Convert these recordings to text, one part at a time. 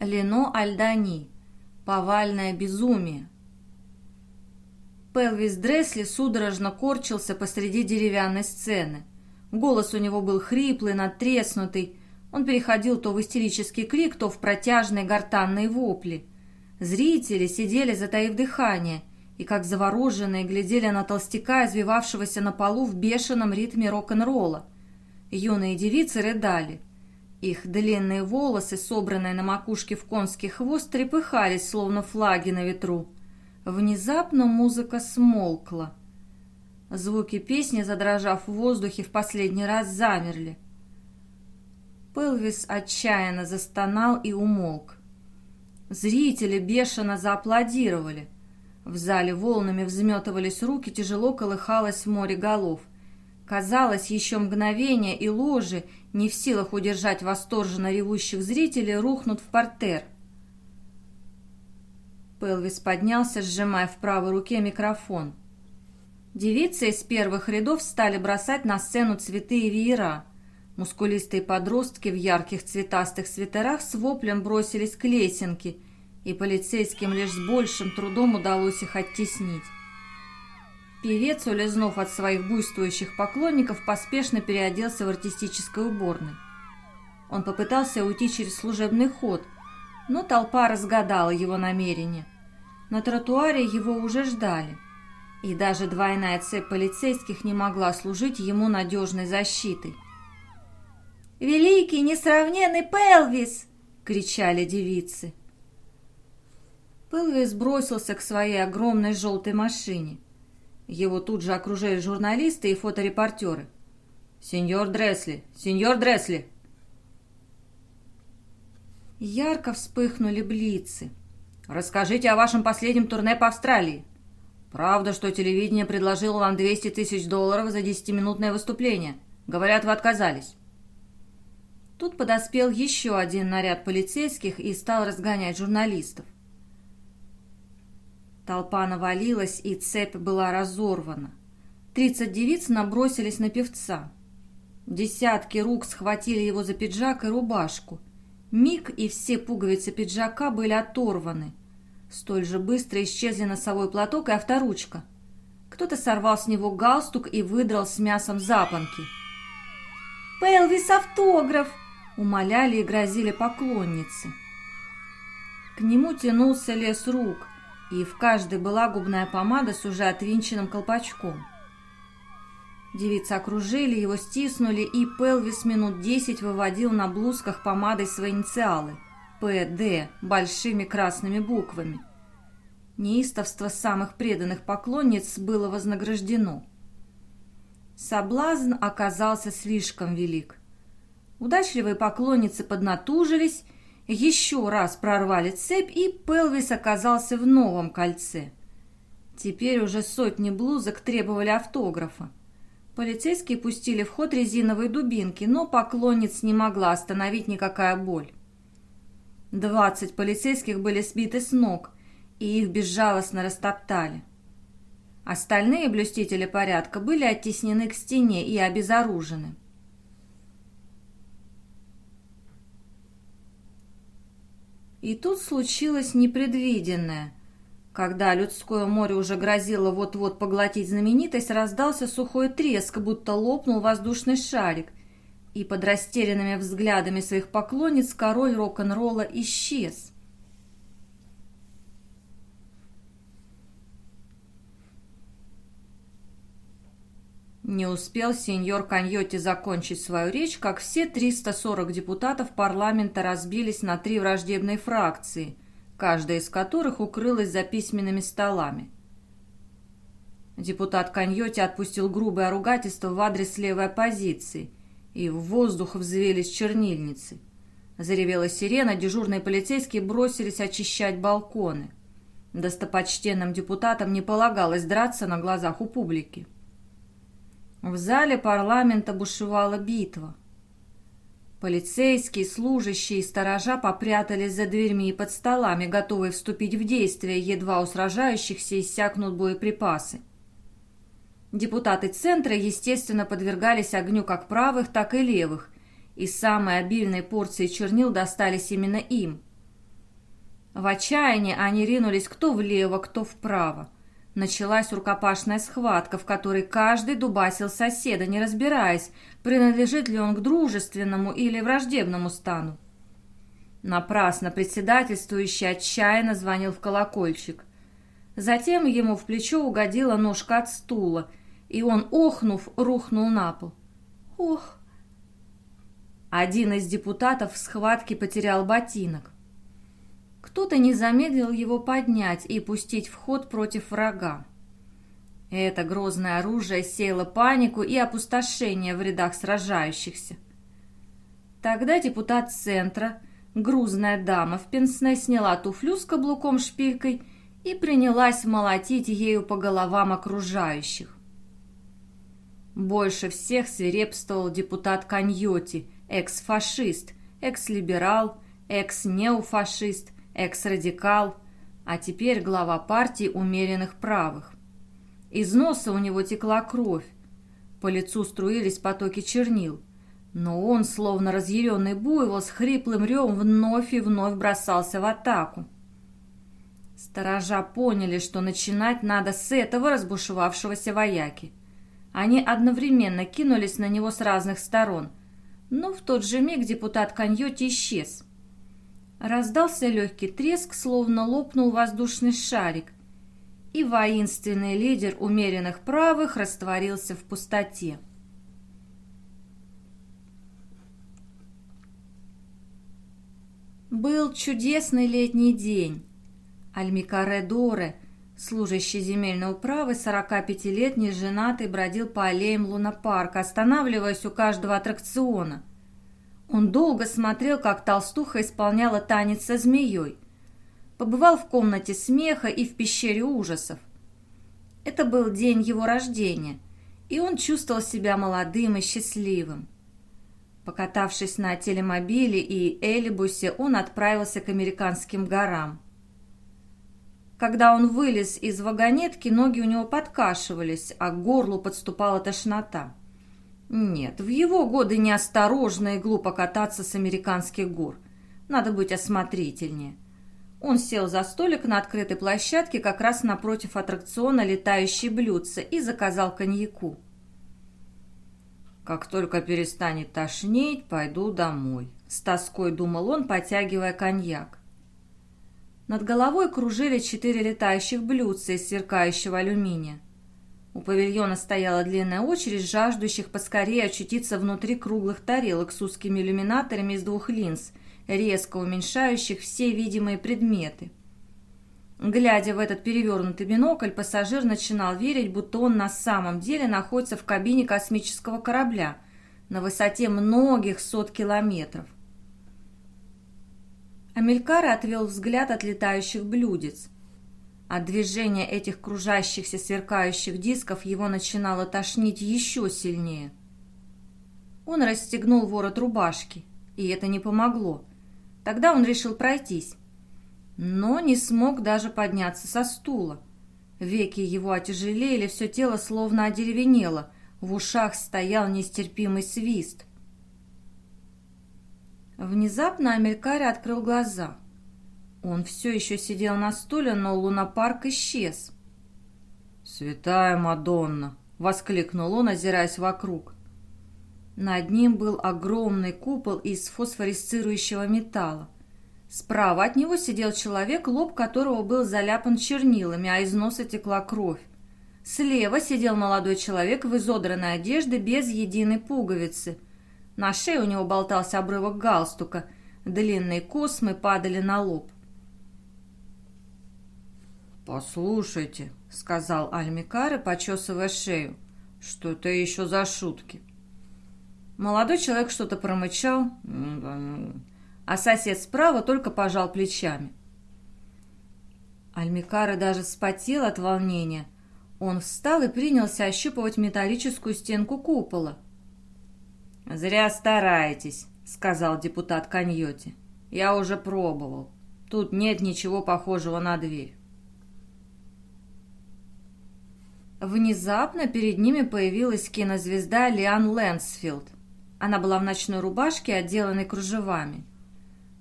Лено Альдани. Повальное безумие. Пелвис Дресли судорожно корчился посреди деревянной сцены. Голос у него был хриплый, надтреснутый. Он переходил то в истерический крик, то в протяжные гортанные вопли. Зрители сидели, затаив дыхание, и как завороженные глядели на толстяка, извивавшегося на полу в бешеном ритме рок-н-ролла. Юные девицы рыдали. Их длинные волосы, собранные на макушке в конский хвост, трепыхались, словно флаги на ветру. Внезапно музыка смолкла. Звуки песни, задрожав в воздухе, в последний раз замерли. Пелвис отчаянно застонал и умолк. Зрители бешено зааплодировали. В зале волнами взметывались руки, тяжело колыхалось море голов. Казалось, еще мгновение и ложи, не в силах удержать восторженно ревущих зрителей, рухнут в портер. Пелвис поднялся, сжимая в правой руке микрофон. Девицы из первых рядов стали бросать на сцену цветы и веера. Мускулистые подростки в ярких цветастых свитерах с воплем бросились к лесенке, и полицейским лишь с большим трудом удалось их оттеснить. Певец, улизнув от своих буйствующих поклонников, поспешно переоделся в артистической уборной. Он попытался уйти через служебный ход, но толпа разгадала его намерение. На тротуаре его уже ждали, и даже двойная цепь полицейских не могла служить ему надежной защитой. «Великий, несравненный Пелвис!» — кричали девицы. Пелвис бросился к своей огромной желтой машине — его тут же окружали журналисты и фоторепортеры. «Сеньор Дресли! Сеньор Дресли!» Ярко вспыхнули блицы. «Расскажите о вашем последнем турне по Австралии. Правда, что телевидение предложило вам 200 тысяч долларов за десятиминутное выступление. Говорят, вы отказались». Тут подоспел еще один наряд полицейских и стал разгонять журналистов. Толпа навалилась, и цепь была разорвана. Тридцать девиц набросились на певца. Десятки рук схватили его за пиджак и рубашку. Миг и все пуговицы пиджака были оторваны. Столь же быстро исчезли носовой платок и авторучка. Кто-то сорвал с него галстук и выдрал с мясом запонки. «Пелвис, автограф!» — умоляли и грозили поклонницы. К нему тянулся лес рук — и в каждой была губная помада с уже отвинченным колпачком. Девицы окружили его, стиснули, и Пелвис минут десять выводил на блузках помадой свои инициалы – П.Д. большими красными буквами. Неистовство самых преданных поклонниц было вознаграждено. Соблазн оказался слишком велик. Удачливые поклонницы поднатужились – еще раз прорвали цепь, и Пелвис оказался в новом кольце. Теперь уже сотни блузок требовали автографа. Полицейские пустили в ход резиновые дубинки, но поклонниц не могла остановить никакая боль. Двадцать полицейских были сбиты с ног, и их безжалостно растоптали. Остальные блюстители порядка были оттеснены к стене и обезоружены. И тут случилось непредвиденное. Когда людское море уже грозило вот-вот поглотить знаменитость, раздался сухой треск, будто лопнул воздушный шарик. И под растерянными взглядами своих поклонниц король рок-н-ролла исчез. Не успел сеньор Каньоти закончить свою речь, как все 340 депутатов парламента разбились на три враждебные фракции, каждая из которых укрылась за письменными столами. Депутат Каньоти отпустил грубое ругательство в адрес левой оппозиции, и в воздух взвелись чернильницы. Заревела сирена, дежурные полицейские бросились очищать балконы. Достопочтенным депутатам не полагалось драться на глазах у публики. В зале парламента бушевала битва. Полицейские, служащие и сторожа попрятались за дверьми и под столами, готовые вступить в действие, едва у сражающихся иссякнут боеприпасы. Депутаты Центра, естественно, подвергались огню как правых, так и левых, и самые обильные порции чернил достались именно им. В отчаянии они ринулись кто влево, кто вправо. Началась рукопашная схватка, в которой каждый дубасил соседа, не разбираясь, принадлежит ли он к дружественному или враждебному стану. Напрасно председательствующий отчаянно звонил в колокольчик. Затем ему в плечо угодила ножка от стула, и он, охнув, рухнул на пол. «Ох!» Один из депутатов в схватке потерял ботинок. Кто-то не замедлил его поднять и пустить в ход против врага. Это грозное оружие сеяло панику и опустошение в рядах сражающихся. Тогда депутат центра, грузная дама в пенсне, сняла туфлю с каблуком-шпилькой и принялась молотить ею по головам окружающих. Больше всех свирепствовал депутат Каньоти, экс-фашист, экс-либерал, экс-неофашист, экс-радикал, а теперь глава партии умеренных правых. Из носа у него текла кровь, по лицу струились потоки чернил, но он, словно разъяренный буйвол, с хриплым ревом вновь и вновь бросался в атаку. Сторожа поняли, что начинать надо с этого разбушевавшегося вояки. Они одновременно кинулись на него с разных сторон, но в тот же миг депутат Каньоти исчез. Раздался легкий треск, словно лопнул воздушный шарик, и воинственный лидер умеренных правых растворился в пустоте. Был чудесный летний день. Альмикаре Доре, служащий земельной управы, 45-летний женатый, бродил по аллеям лунопарка, останавливаясь у каждого аттракциона. Он долго смотрел, как толстуха исполняла танец со змеей. Побывал в комнате смеха и в пещере ужасов. Это был день его рождения, и он чувствовал себя молодым и счастливым. Покатавшись на телемобиле и элибусе, он отправился к американским горам. Когда он вылез из вагонетки, ноги у него подкашивались, а к горлу подступала тошнота. Нет, в его годы неосторожно и глупо кататься с американских гор. Надо быть осмотрительнее. Он сел за столик на открытой площадке как раз напротив аттракциона «Летающие блюдца» и заказал коньяку. «Как только перестанет тошнить, пойду домой», — с тоской думал он, потягивая коньяк. Над головой кружили четыре летающих блюдца из сверкающего алюминия. У павильона стояла длинная очередь жаждущих поскорее очутиться внутри круглых тарелок с узкими иллюминаторами из двух линз, резко уменьшающих все видимые предметы. Глядя в этот перевернутый бинокль, пассажир начинал верить, будто он на самом деле находится в кабине космического корабля на высоте многих сот километров. Амелькара отвел взгляд от летающих блюдец – от движения этих кружащихся сверкающих дисков его начинало тошнить еще сильнее. Он расстегнул ворот рубашки, и это не помогло. Тогда он решил пройтись, но не смог даже подняться со стула. Веки его отяжелели, все тело словно одеревенело, в ушах стоял нестерпимый свист. Внезапно Амелькари открыл глаза – он все еще сидел на стуле, но лунопарк исчез. «Святая Мадонна!» — воскликнул он, озираясь вокруг. Над ним был огромный купол из фосфорисцирующего металла. Справа от него сидел человек, лоб которого был заляпан чернилами, а из носа текла кровь. Слева сидел молодой человек в изодранной одежде без единой пуговицы. На шее у него болтался обрывок галстука, длинные космы падали на лоб. «Послушайте», — сказал Альмикаре, почесывая шею, — «что это еще за шутки?» Молодой человек что-то промычал, а сосед справа только пожал плечами. Альмикаре даже вспотел от волнения. Он встал и принялся ощупывать металлическую стенку купола. «Зря стараетесь», — сказал депутат Каньоти. «Я уже пробовал. Тут нет ничего похожего на дверь». Внезапно перед ними появилась кинозвезда Лиан Лэнсфилд. Она была в ночной рубашке, отделанной кружевами.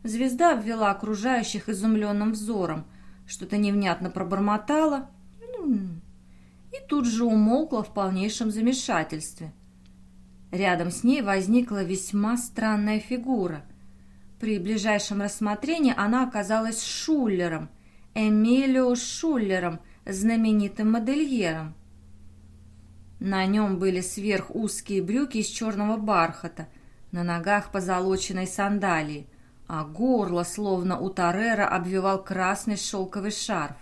Звезда обвела окружающих изумленным взором, что-то невнятно пробормотала и тут же умолкла в полнейшем замешательстве. Рядом с ней возникла весьма странная фигура. При ближайшем рассмотрении она оказалась Шуллером, Эмилио Шуллером, знаменитым модельером. На нем были сверхузкие брюки из черного бархата, на ногах позолоченной сандалии, а горло, словно у Тарера, обвивал красный шелковый шарф.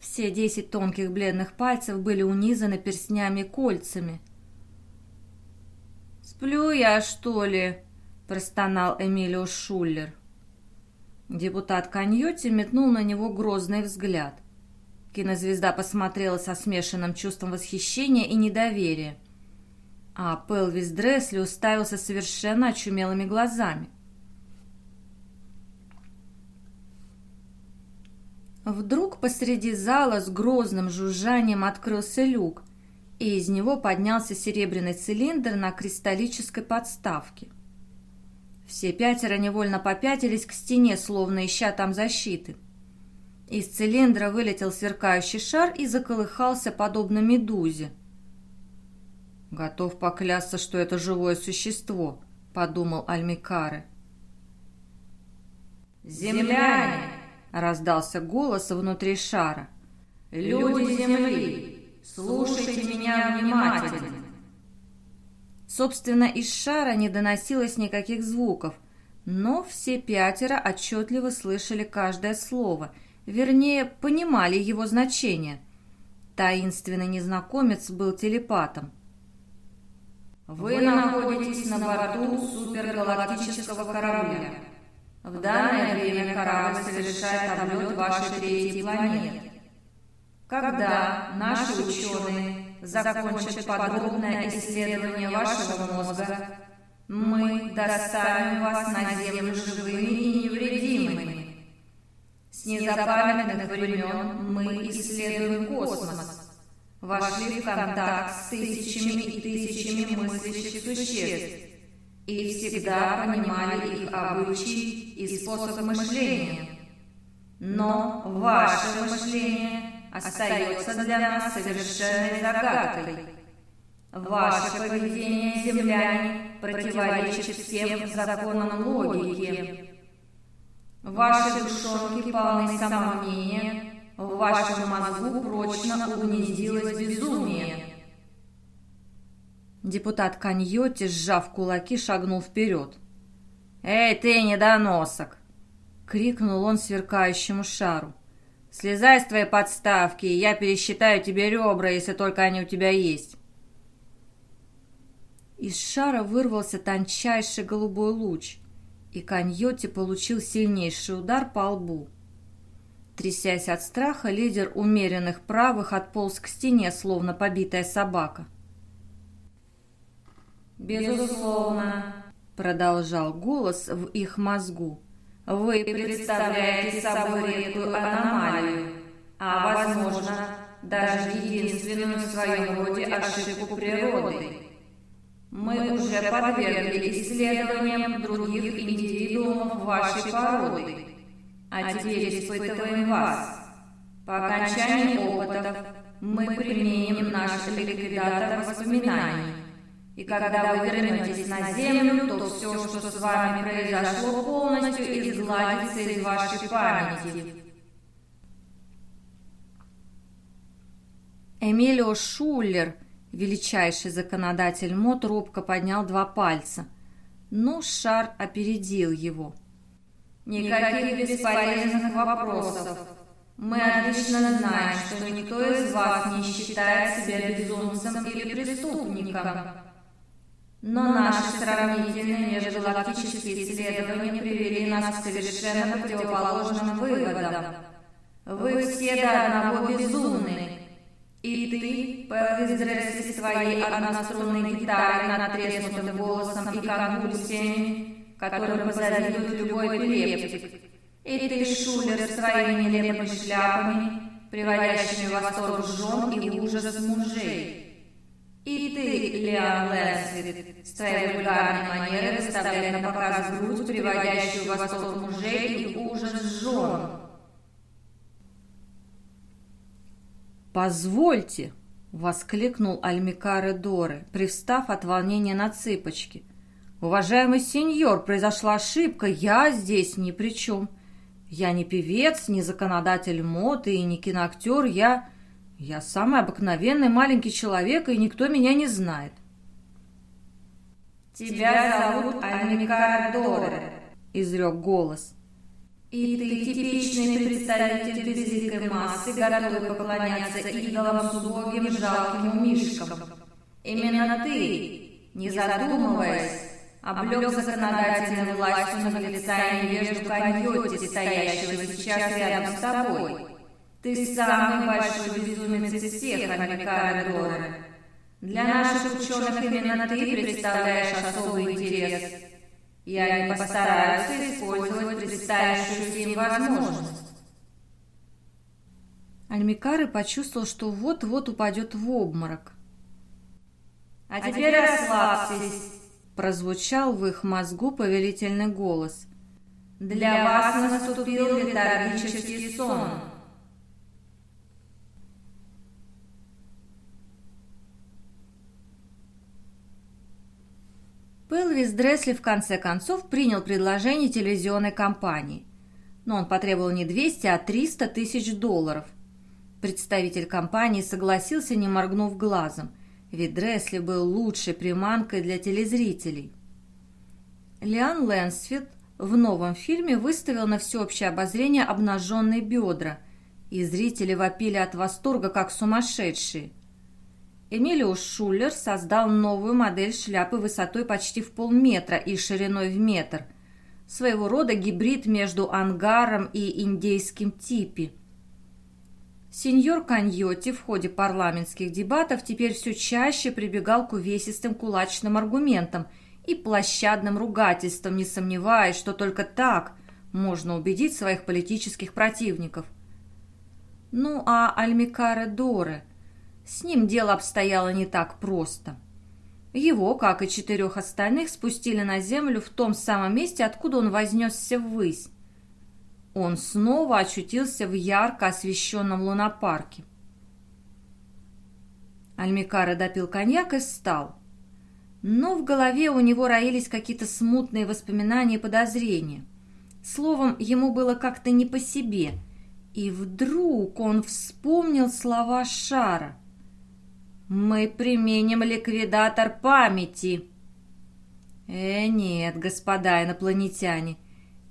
Все десять тонких бледных пальцев были унизаны перстнями-кольцами. «Сплю я, что ли?» – простонал Эмилио Шуллер. Депутат Каньоти метнул на него грозный взгляд. Кинозвезда посмотрела со смешанным чувством восхищения и недоверия. А Пелвис Дресли уставился совершенно очумелыми глазами. Вдруг посреди зала с грозным жужжанием открылся люк, и из него поднялся серебряный цилиндр на кристаллической подставке. Все пятеро невольно попятились к стене, словно ища там защиты. Из цилиндра вылетел сверкающий шар и заколыхался, подобно медузе. «Готов поклясться, что это живое существо», — подумал Альмикаре. «Земляне!» — раздался голос внутри шара. «Люди Земли, слушайте меня внимательно!» Собственно, из шара не доносилось никаких звуков, но все пятеро отчетливо слышали каждое слово, вернее, понимали его значение. Таинственный незнакомец был телепатом. «Вы находитесь на борту супергалактического корабля. В данное время корабль совершает облет вашей третьей планеты. Когда наши ученые закончат подробное исследование вашего мозга, мы доставим вас на Землю живыми и. С незапамятных времен мы исследуем космос, вошли в контакт с тысячами и тысячами мыслящих существ, и всегда понимали их обычаи и способ мышления. Но ваше мышление остается для нас совершенной загадкой. Ваше поведение, земляне, противоречит всем законам логики. Ваши душонки полны самомнения, в вашем мозгу прочно угнездилось безумие. Депутат Каньоти, сжав кулаки, шагнул вперед. «Эй, ты, недоносок!» — крикнул он сверкающему шару. «Слезай с твоей подставки, и я пересчитаю тебе ребра, если только они у тебя есть». Из шара вырвался тончайший голубой луч, и Каньоти получил сильнейший удар по лбу. Трясясь от страха, лидер умеренных правых отполз к стене, словно побитая собака. «Безусловно», — продолжал голос в их мозгу. «Вы представляете собой редкую аномалию, а, возможно, даже единственную в своем роде ошибку природы. Мы уже подвергли исследованиям других индивидуумов вашей породы, а теперь испытываем вас. По окончании опытов мы применим наш ликвидатор воспоминаний, и когда вы вернетесь на землю, то все, что с вами произошло, полностью изгладится из вашей памяти. Эмилио Шуллер, величайший законодатель мод, робко поднял два пальца, но шар опередил его. «Никаких бесполезных вопросов. Мы отлично знаем, что никто из вас не считает себя безумцем или преступником». Но наши сравнительные межгалактические исследования привели нас к совершенно противоположным выводам. Вы все до одного безумны. И ты, Пелвис Дресси, с твоей однострунной гитарой, надтреснутым голосом и конвульсиями, которым позавидует любой эпилептик. И ты, Шулер, своими нелепыми шляпами, приводящими в восторг жен и ужас мужей. И ты, Леон Лэнсвит, с твоей вульгарной манерой выставляя на показ грудь, приводящую в восторг мужей и ужас жен. «Позвольте!» — воскликнул Альмикаре Доры, привстав от волнения на цыпочки. «Уважаемый сеньор, произошла ошибка, я здесь ни при чем. Я не певец, не законодатель мод и не киноактер, я... Я самый обыкновенный маленький человек, и никто меня не знает». «Тебя зовут Альмикаре Доры», — изрек голос. И ты типичный представитель безликой массы, готовый поклоняться идолам с убогим жалким умишкам. Именно ты, не задумываясь, облег законодательной властью наглеца и невежду Каньотти, стоящего сейчас рядом с тобой. Ты самый большой безумец из всех, Амикара Дора. Для наших ученых именно ты представляешь особый интерес – и они постараются использовать представившуюся им возможность. Альмикары почувствовал, что вот-вот упадет в обморок. «А теперь расслабьтесь», — прозвучал в их мозгу повелительный голос. «Для вас наступил летаргический сон». Пелвис Дресли в конце концов принял предложение телевизионной компании. Но он потребовал не 200, а 300 тысяч долларов. Представитель компании согласился, не моргнув глазом, ведь Дресли был лучшей приманкой для телезрителей. Лиан Лэнсфилд в новом фильме выставил на всеобщее обозрение обнаженные бедра, и зрители вопили от восторга, как сумасшедшие – Эмилиус Шулер создал новую модель шляпы высотой почти в полметра и шириной в метр. Своего рода гибрид между ангаром и индейским типи. Сеньор Каньоти в ходе парламентских дебатов теперь все чаще прибегал к увесистым кулачным аргументам и площадным ругательствам, не сомневаясь, что только так можно убедить своих политических противников. Ну а Альмикаре Доре – с ним дело обстояло не так просто. Его, как и четырех остальных, спустили на землю в том самом месте, откуда он вознесся ввысь. Он снова очутился в ярко освещенном лунопарке. Альмикара допил коньяк и встал. Но в голове у него роились какие-то смутные воспоминания и подозрения. Словом, ему было как-то не по себе. И вдруг он вспомнил слова Шара. Мы применим ликвидатор памяти. Э, нет, господа инопланетяне,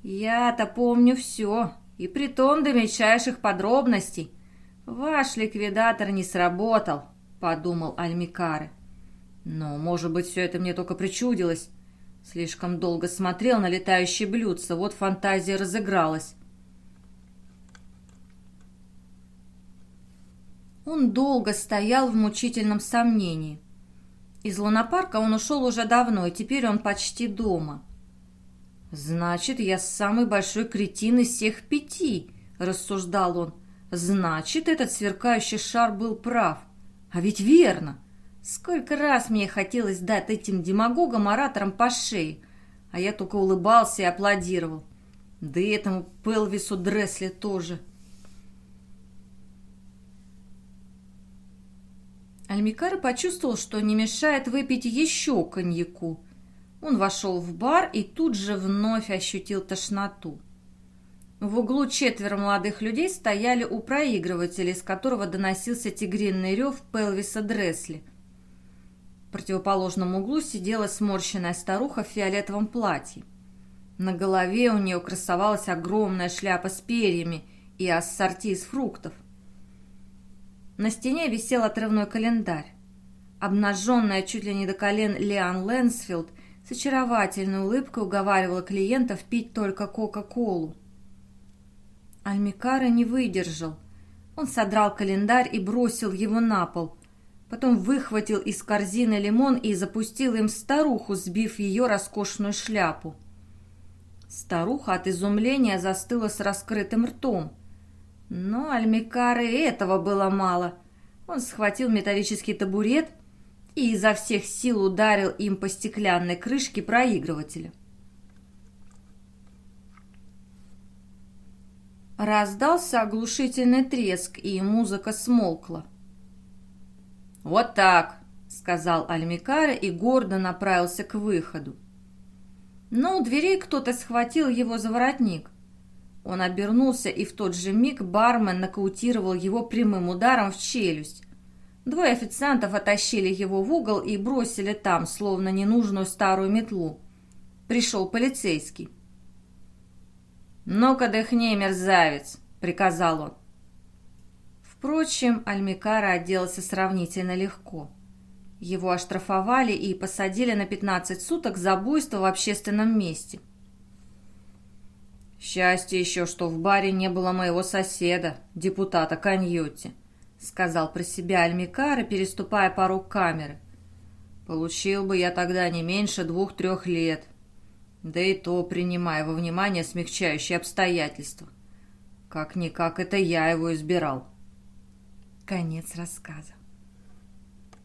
я-то помню все, и притом до мельчайших подробностей. Ваш ликвидатор не сработал, подумал Альмикаре. Но, может быть, все это мне только причудилось. Слишком долго смотрел на летающие блюдца, вот фантазия разыгралась. Он долго стоял в мучительном сомнении. Из лунопарка он ушел уже давно, и теперь он почти дома. «Значит, я самый большой кретин из всех пяти», — рассуждал он. «Значит, этот сверкающий шар был прав. А ведь верно. Сколько раз мне хотелось дать этим демагогам-ораторам по шее, а я только улыбался и аплодировал. Да и этому Пелвису Дресли тоже». Альмикар почувствовал, что не мешает выпить еще коньяку. Он вошел в бар и тут же вновь ощутил тошноту. В углу четверо молодых людей стояли у проигрывателя, из которого доносился тигринный рев Пелвиса Дресли. В противоположном углу сидела сморщенная старуха в фиолетовом платье. На голове у нее красовалась огромная шляпа с перьями и ассорти из фруктов – на стене висел отрывной календарь. Обнаженная чуть ли не до колен Лиан Лэнсфилд с очаровательной улыбкой уговаривала клиентов пить только Кока-Колу. Альмикара не выдержал. Он содрал календарь и бросил его на пол. Потом выхватил из корзины лимон и запустил им старуху, сбив ее роскошную шляпу. Старуха от изумления застыла с раскрытым ртом. Но Альмикары этого было мало. Он схватил металлический табурет и изо всех сил ударил им по стеклянной крышке проигрывателя. Раздался оглушительный треск, и музыка смолкла. «Вот так!» — сказал Альмикара и гордо направился к выходу. Но у дверей кто-то схватил его за воротник. Он обернулся, и в тот же миг бармен нокаутировал его прямым ударом в челюсть. Двое официантов оттащили его в угол и бросили там, словно ненужную старую метлу. Пришел полицейский. «Ну-ка дыхни, мерзавец!» — приказал он. Впрочем, Альмикара отделался сравнительно легко. Его оштрафовали и посадили на 15 суток за буйство в общественном месте. «Счастье еще, что в баре не было моего соседа, депутата Каньотти», сказал про себя Альмикара, переступая порог камеры. «Получил бы я тогда не меньше двух-трех лет, да и то, принимая во внимание смягчающие обстоятельства. Как-никак это я его избирал. Конец рассказа.